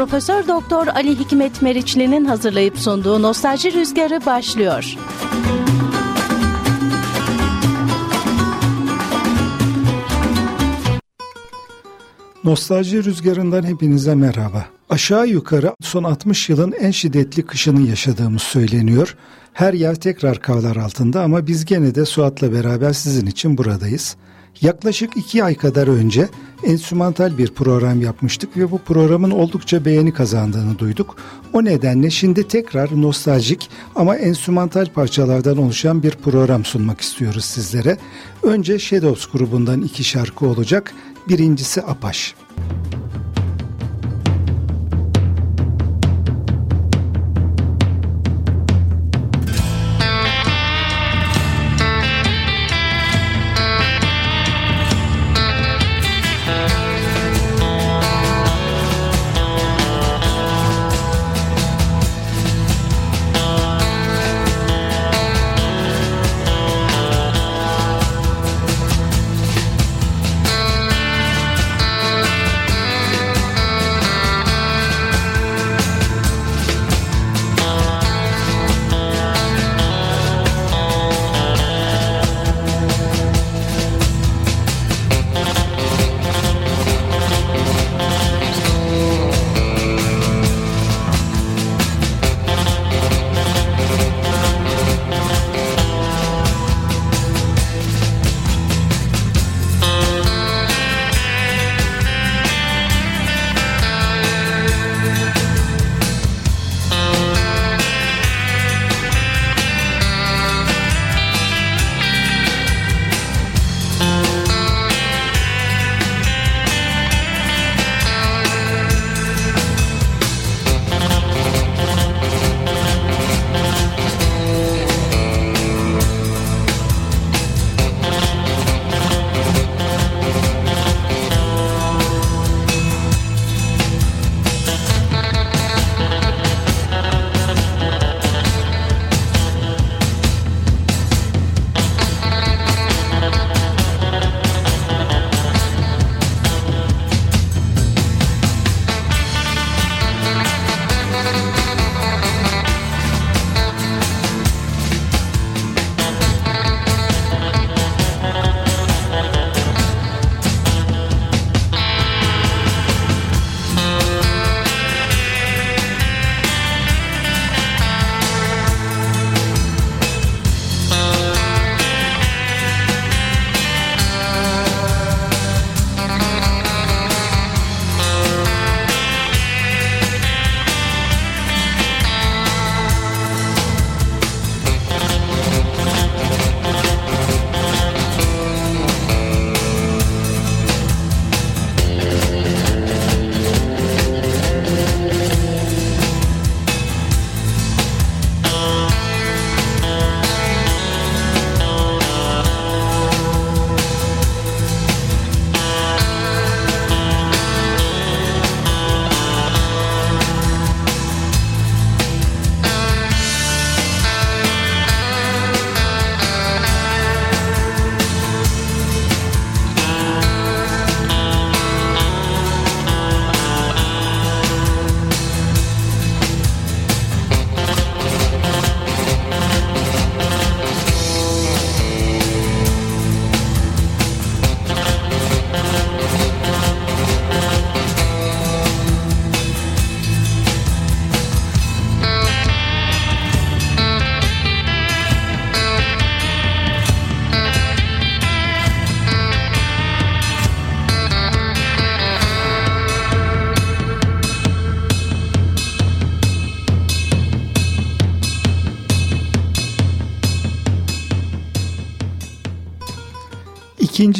Profesör Doktor Ali Hikmet Meriçli'nin hazırlayıp sunduğu Nostalji Rüzgarı başlıyor. Nostalji rüzgarından hepinize merhaba. Aşağı yukarı son 60 yılın en şiddetli kışını yaşadığımız söyleniyor. Her yer tekrar kavlar altında ama biz gene de Suat'la beraber sizin için buradayız. Yaklaşık iki ay kadar önce enstrümantal bir program yapmıştık ve bu programın oldukça beğeni kazandığını duyduk. O nedenle şimdi tekrar nostaljik ama enstrümantal parçalardan oluşan bir program sunmak istiyoruz sizlere. Önce Shadows grubundan iki şarkı olacak. Birincisi Apaş. Müzik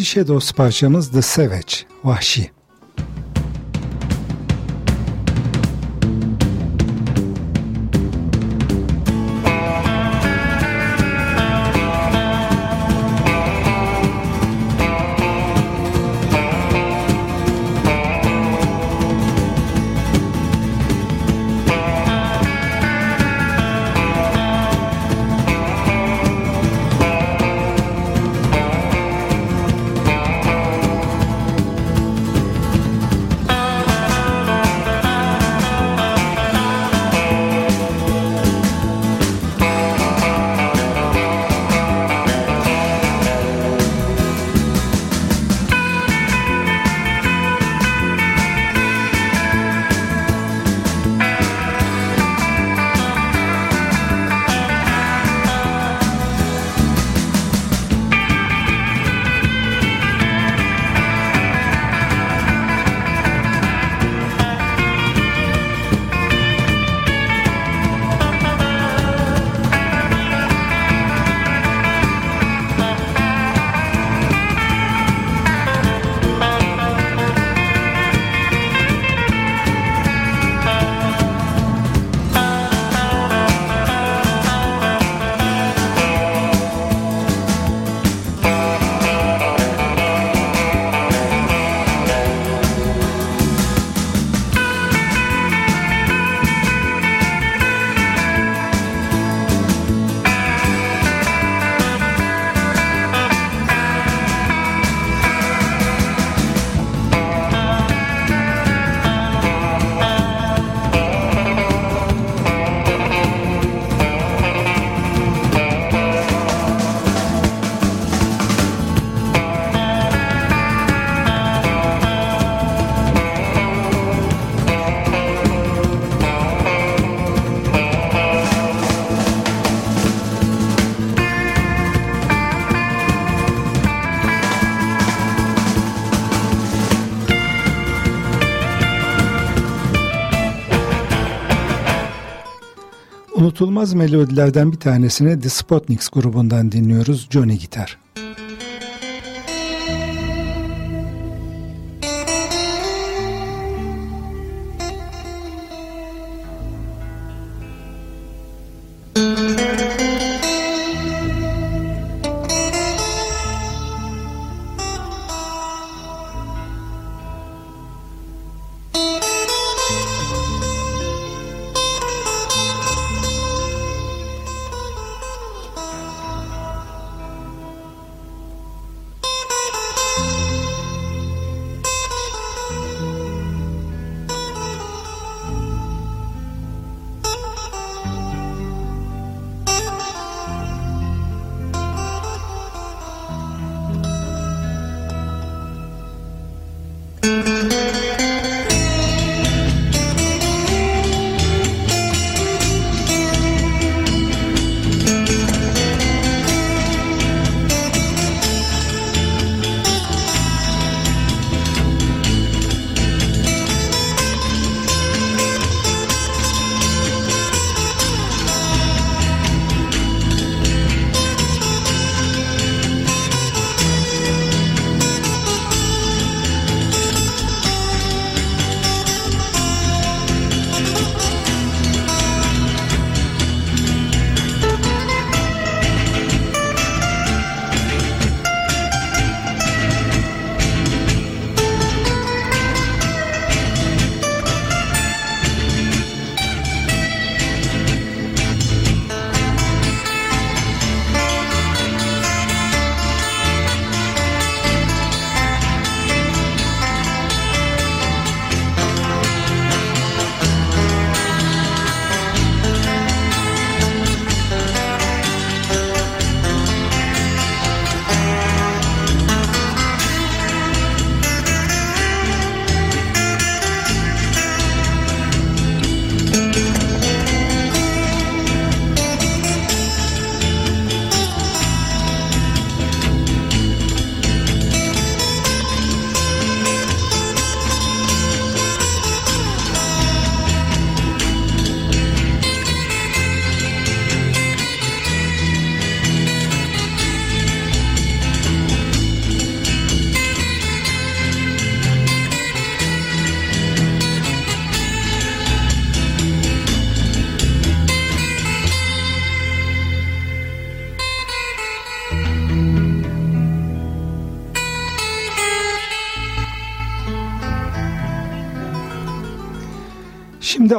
İkinci Shadows parçamız The Savage, Vahşi. Unutulmaz melodilerden bir tanesini The Spotniks grubundan dinliyoruz Johnny Gitar.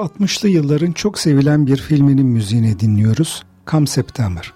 60'lı yılların çok sevilen bir filminin müziğini dinliyoruz. Come September.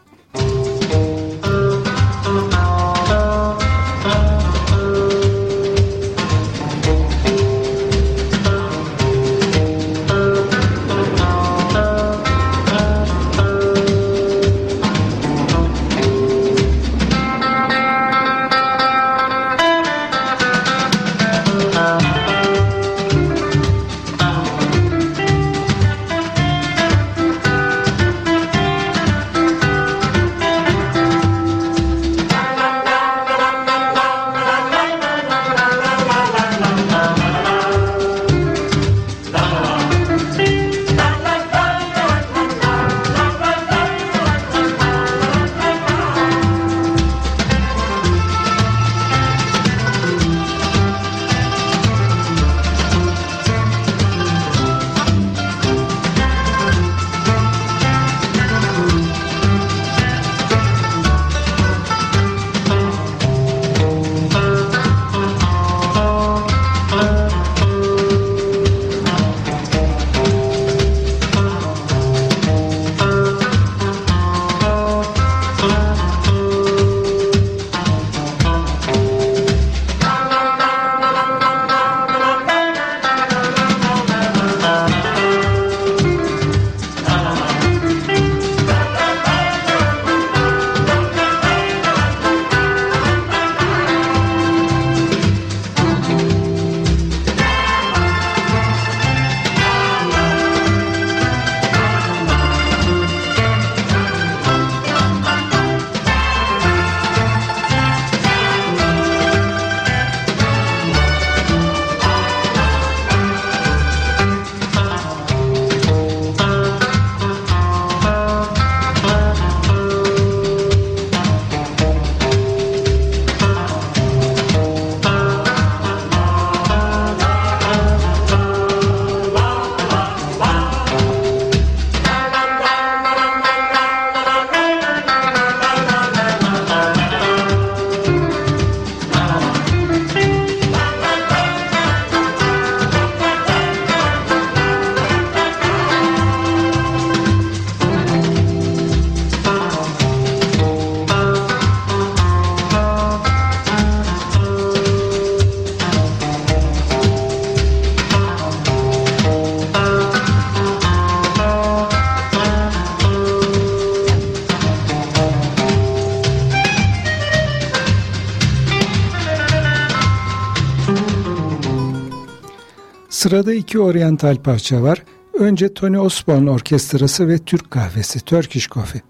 Sırada iki oryantal parça var. Önce Tony Osborne Orkestrası ve Türk Kahvesi, Turkish Coffee.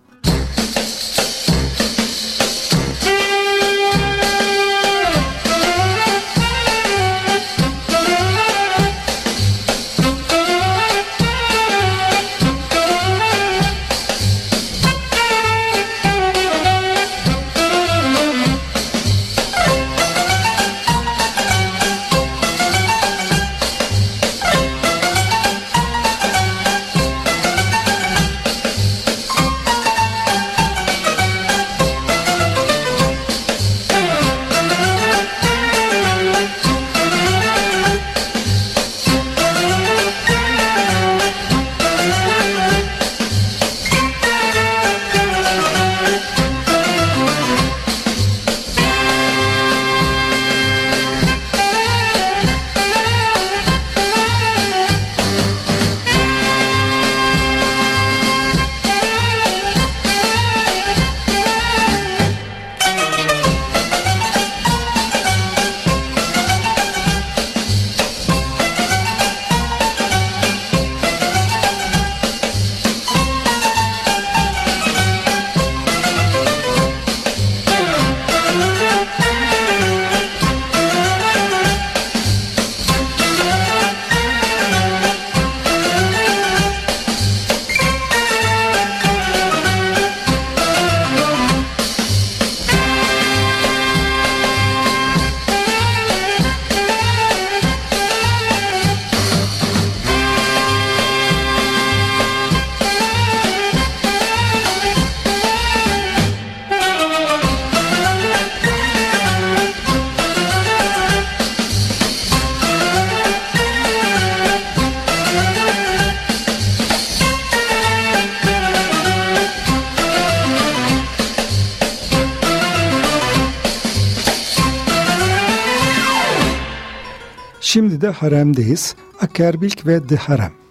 Şimdi de haremdeyiz. Akerbilk ve The Harem.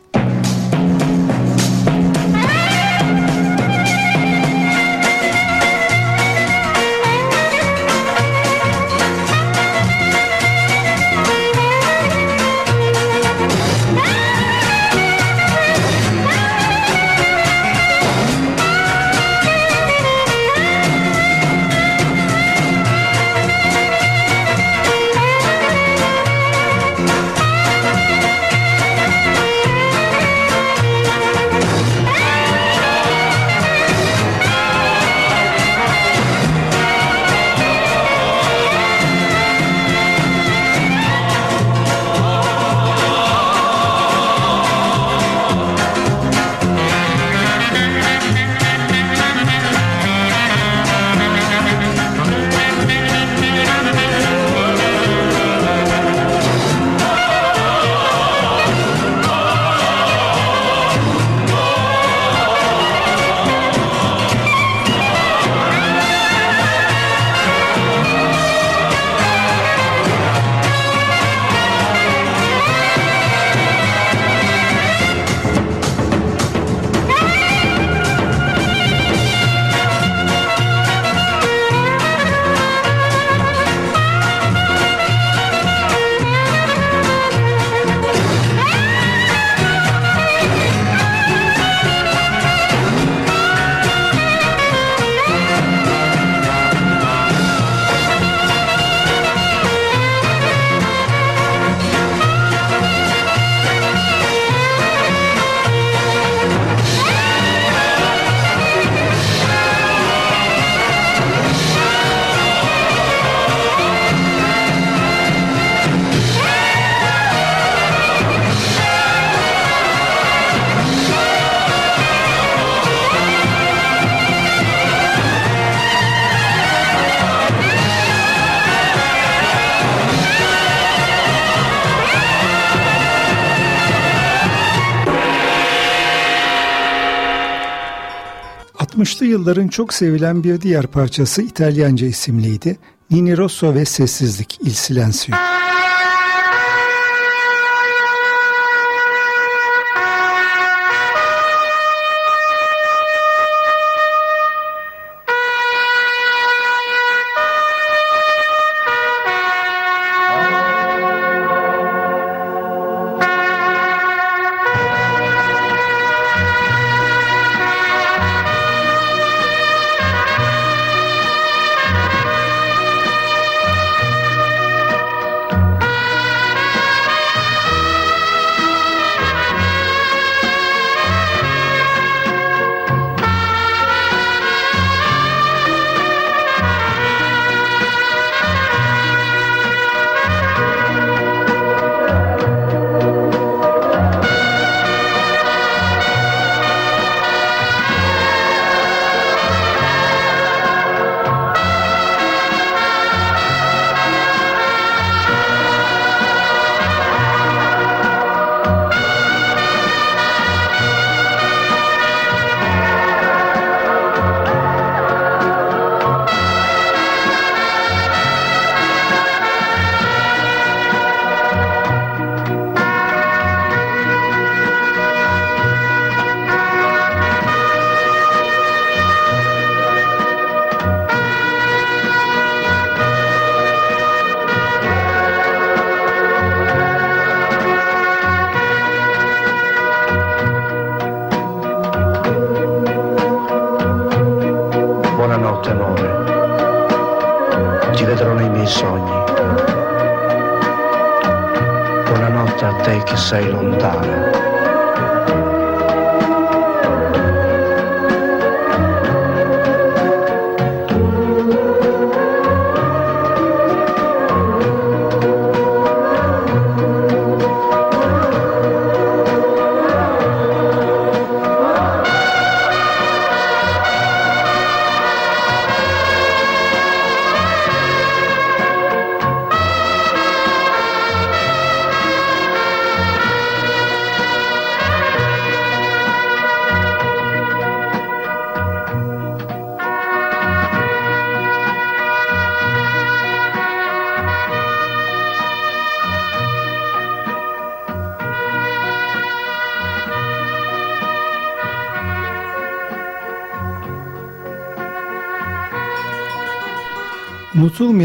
Yılların çok sevilen bir diğer parçası İtalyanca isimliydi. Nini Rosso ve Sessizlik, Il Silenzio.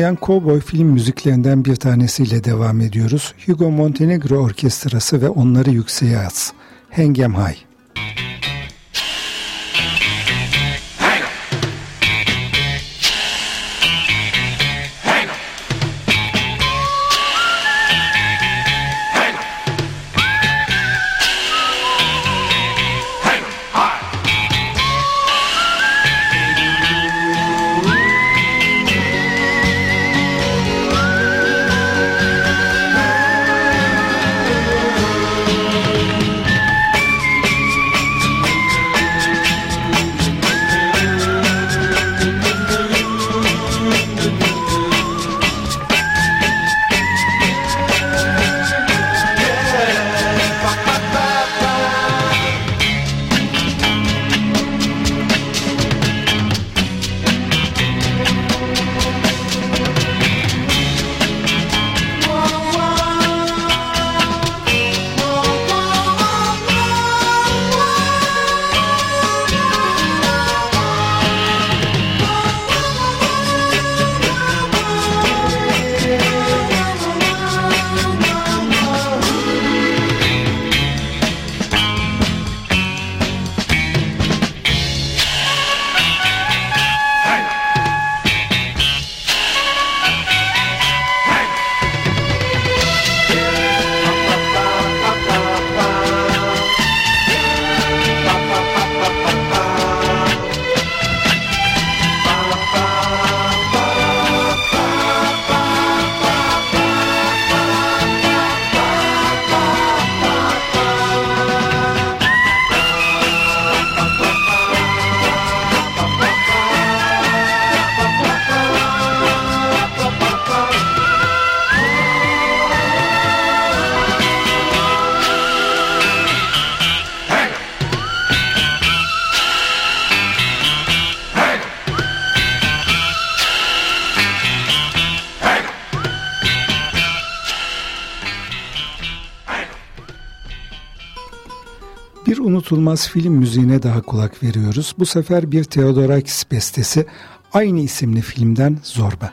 Unutulmayan kovboy film müziklerinden bir tanesiyle devam ediyoruz. Hugo Montenegro Orkestrası ve onları yükseğe ats. Hengem Hay. Unutulmaz film müziğine daha kulak veriyoruz. Bu sefer bir Theodorakis bestesi aynı isimli filmden Zorba.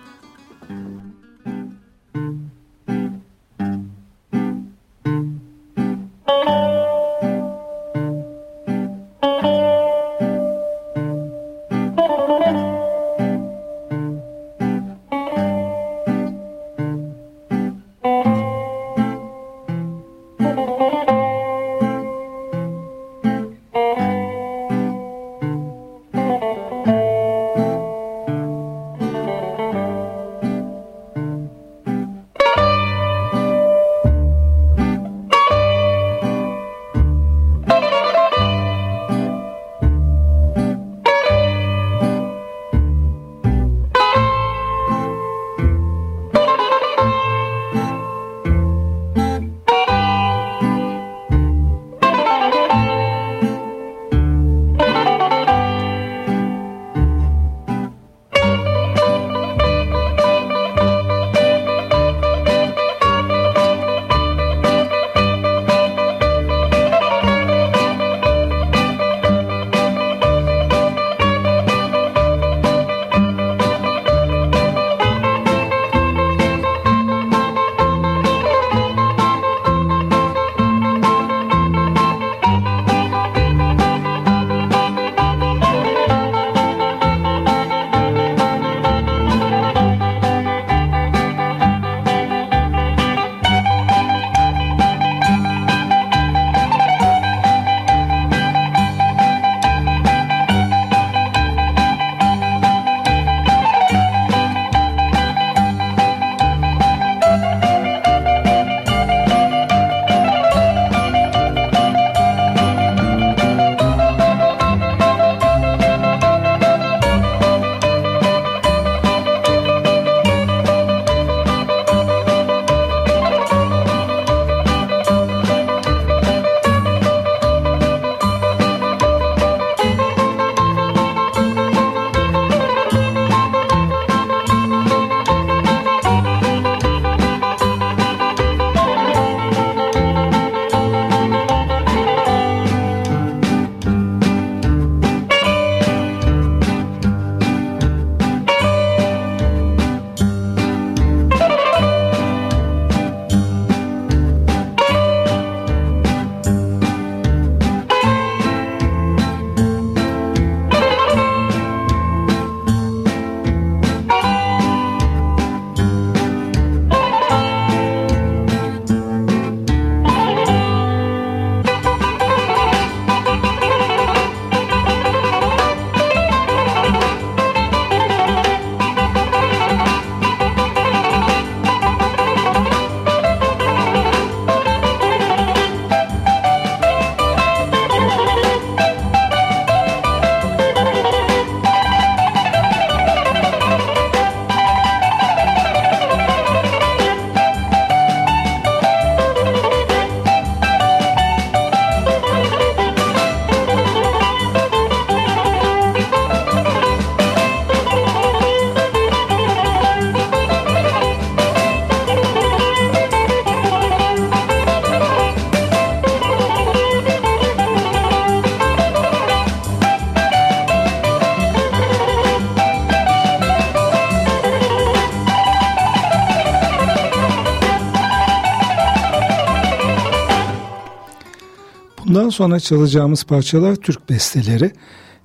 Bundan sonra çalacağımız parçalar Türk besteleri.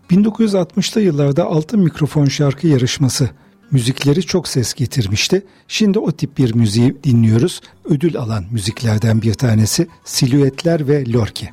1960'lı yıllarda Altın Mikrofon şarkı yarışması müzikleri çok ses getirmişti. Şimdi o tip bir müziği dinliyoruz. Ödül alan müziklerden bir tanesi Silüetler ve Lorki.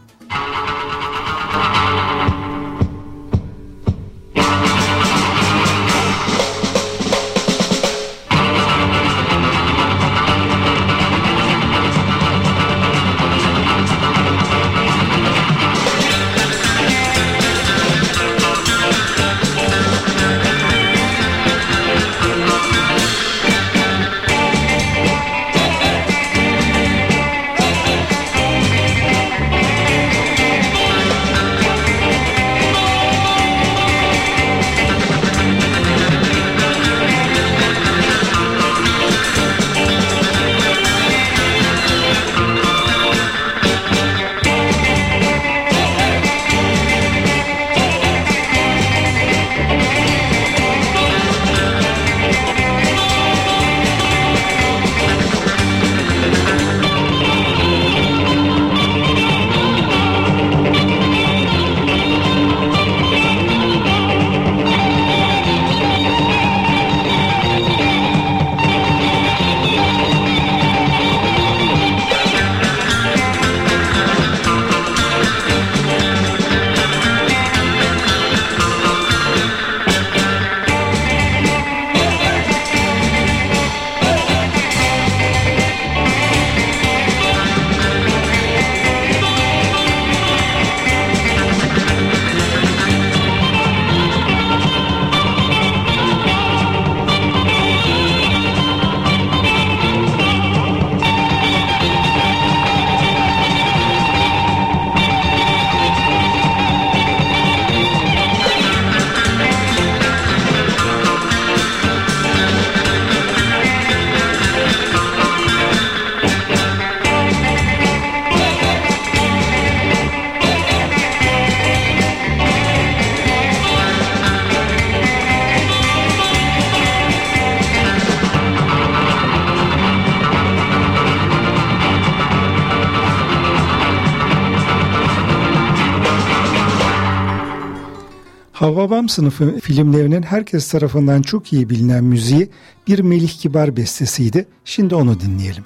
Havvabam sınıfı filmlerinin herkes tarafından çok iyi bilinen müziği bir Melih Kibar bestesiydi. Şimdi onu dinleyelim.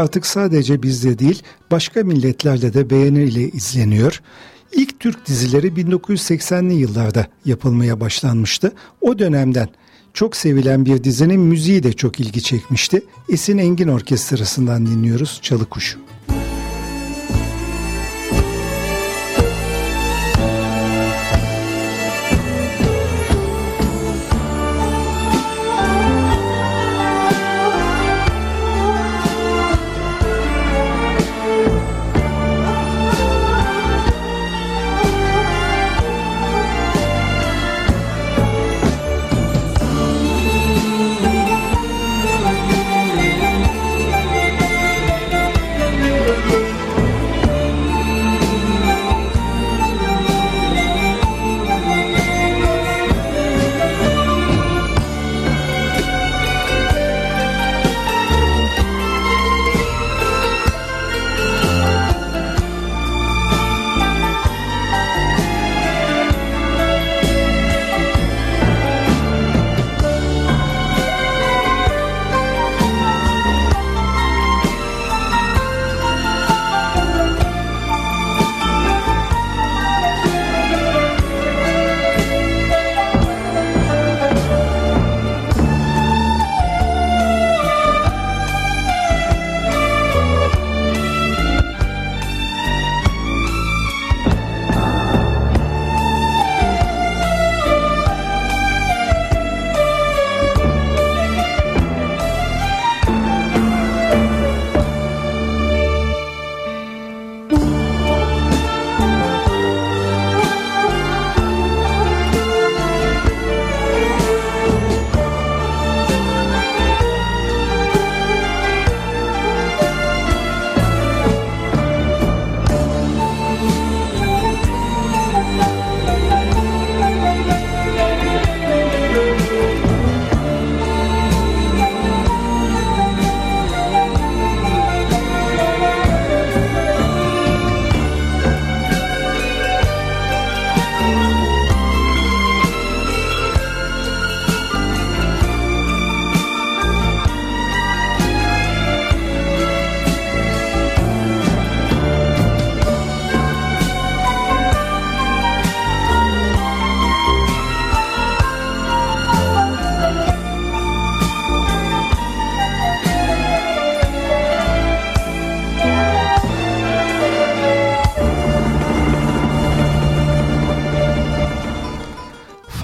Artık sadece bizde değil başka milletlerde de beğeniyle izleniyor. İlk Türk dizileri 1980'li yıllarda yapılmaya başlanmıştı. O dönemden çok sevilen bir dizinin müziği de çok ilgi çekmişti. Esin Engin Orkestrası'ndan dinliyoruz Çalı Kuşu.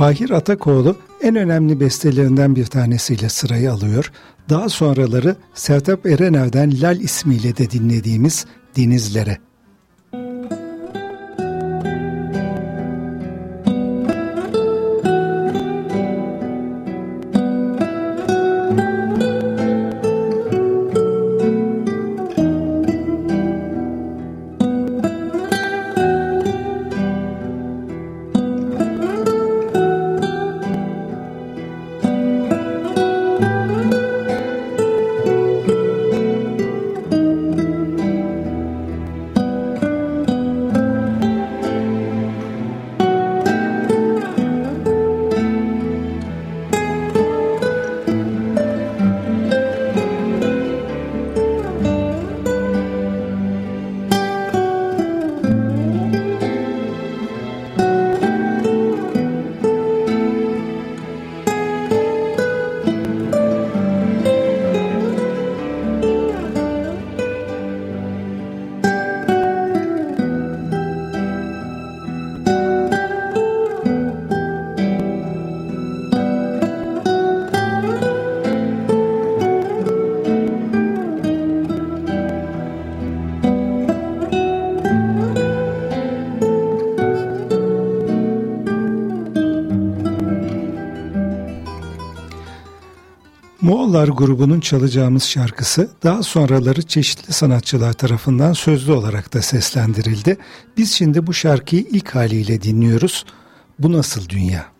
Fahir Atakoğlu en önemli bestelerinden bir tanesiyle sırayı alıyor. Daha sonraları Sertap Erener'den Lal ismiyle de dinlediğimiz Denizlere. Moğollar grubunun çalacağımız şarkısı daha sonraları çeşitli sanatçılar tarafından sözlü olarak da seslendirildi. Biz şimdi bu şarkıyı ilk haliyle dinliyoruz. Bu nasıl dünya?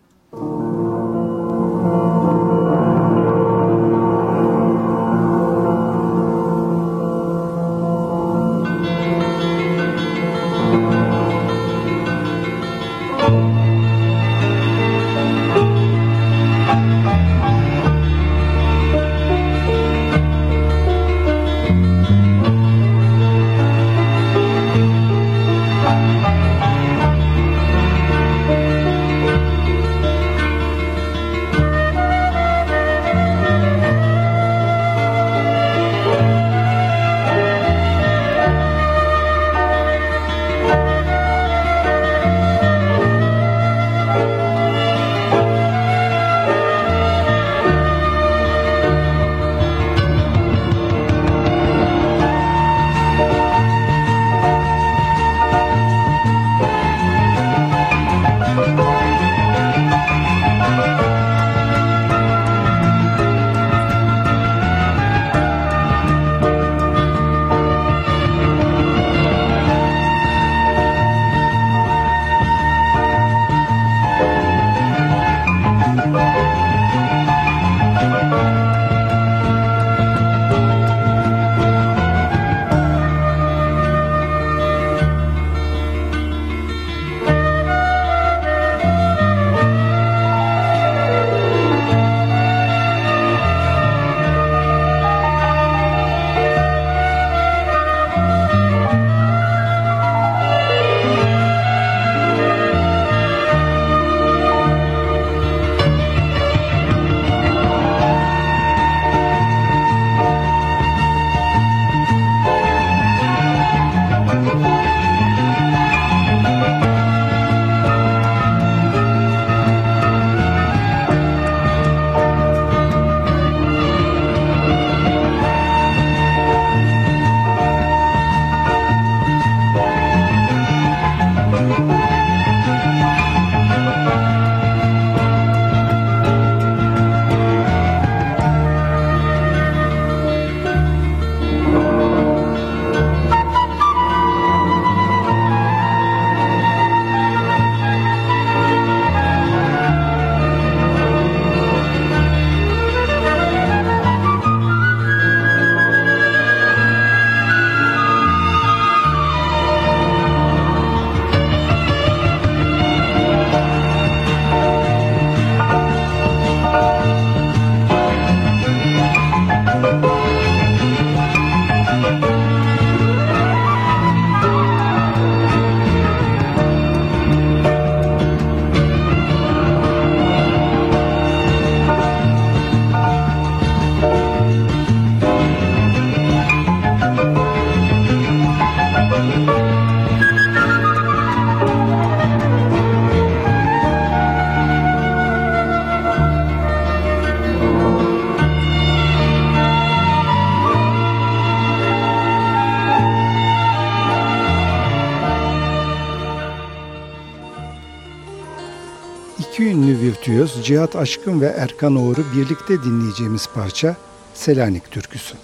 Cihat Aşkın ve Erkan Oğur'u birlikte dinleyeceğimiz parça Selanik Türküsü.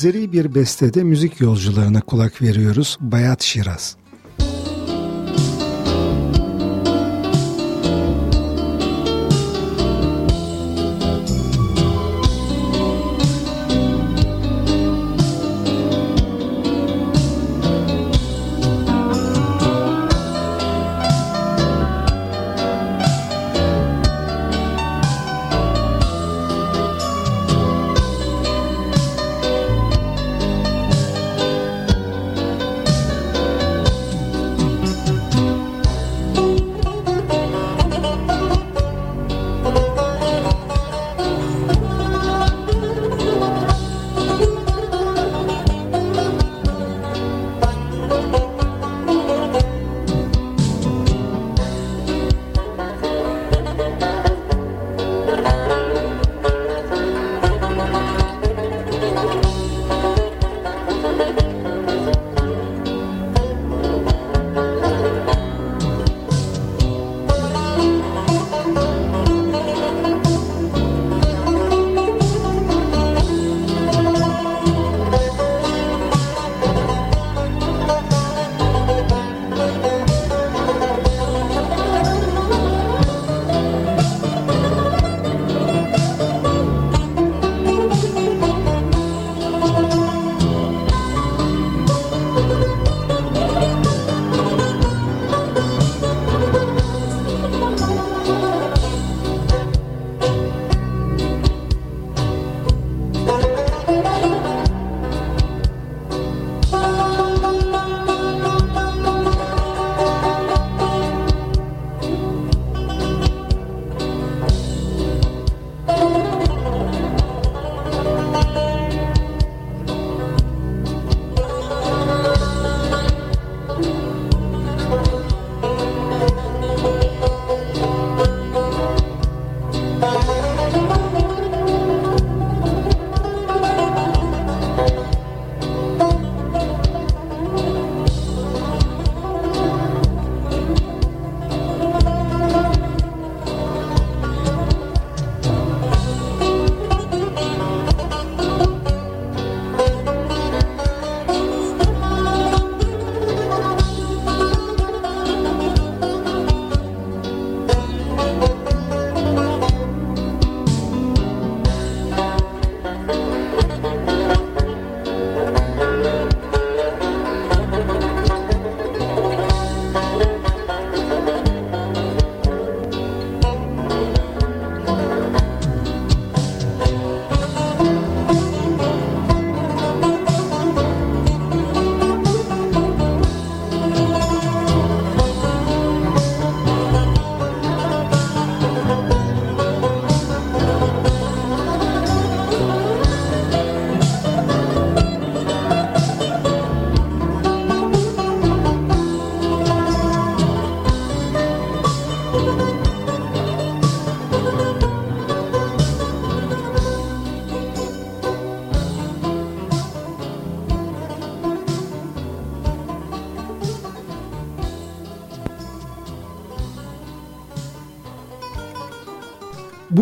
Azeri bir bestede müzik yolcularına kulak veriyoruz. Bayat Şiraz.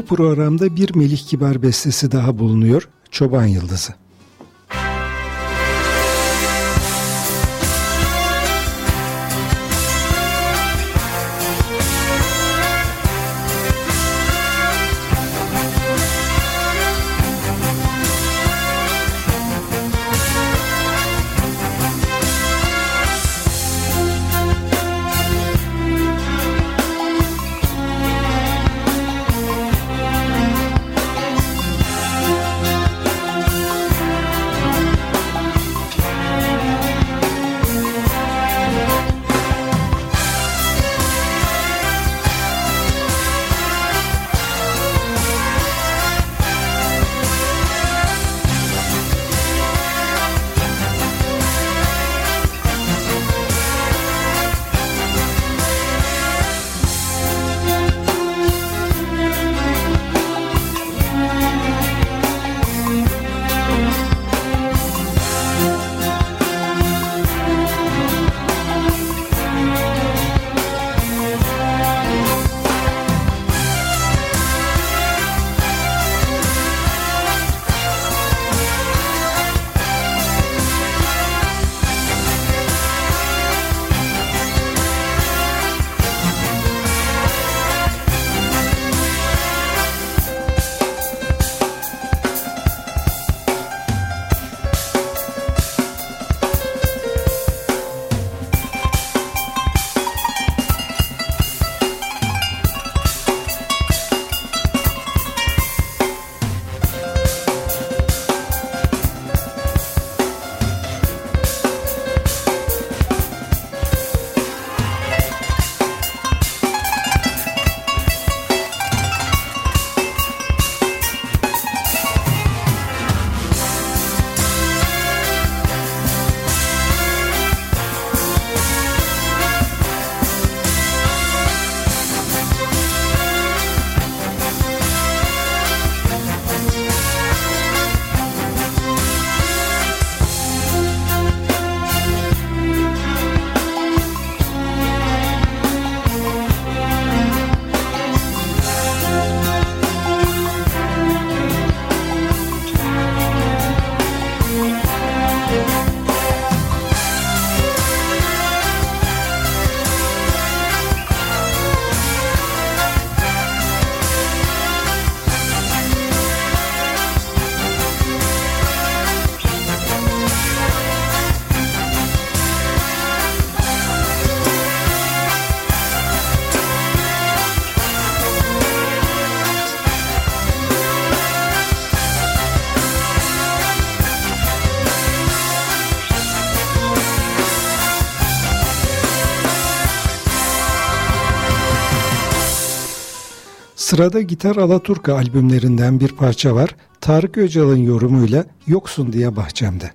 Programda bir Melih Kibar bestesi daha bulunuyor. Çoban Yıldızı. Sırada Gitar Alaturka albümlerinden bir parça var. Tarık Öcal'ın yorumuyla Yoksun diye bahçemde.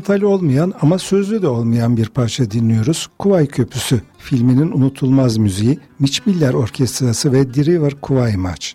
Enstrümantal olmayan ama sözlü de olmayan bir parça dinliyoruz. Kuvay Köprüsü filminin unutulmaz müziği Mitch Miller Orkestrası ve The River Kuvay March.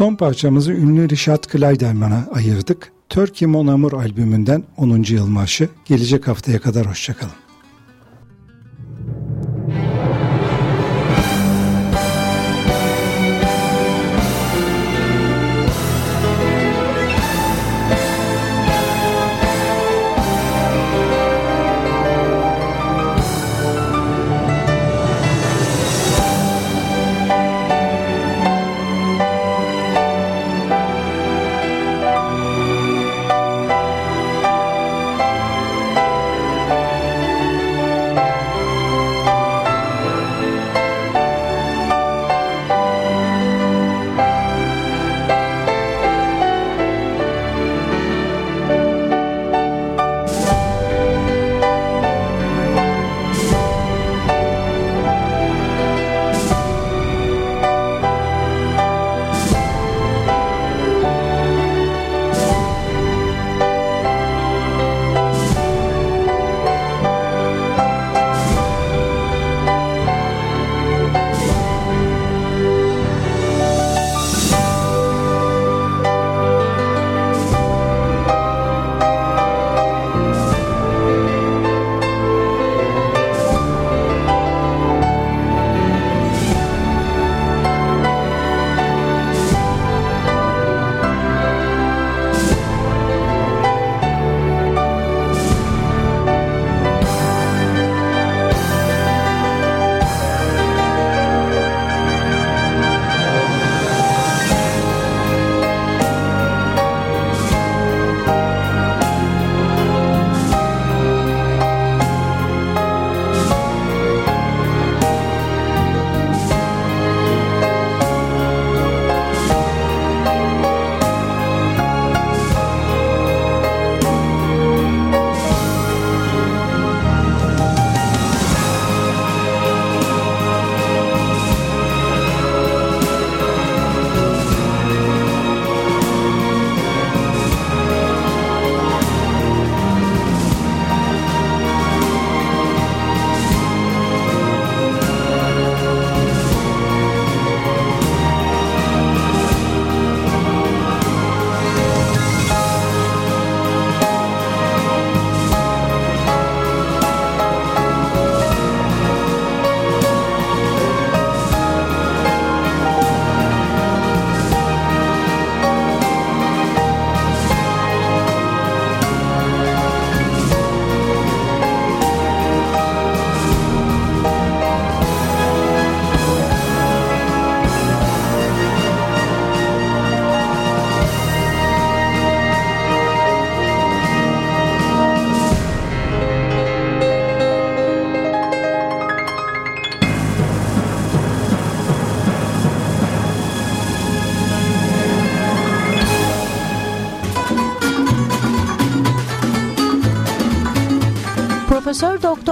Son parçamızı ünlü Richard Kleiderman'a ayırdık. Turkey Mon Amour albümünden 10. yıl marşı. Gelecek haftaya kadar hoşçakalın.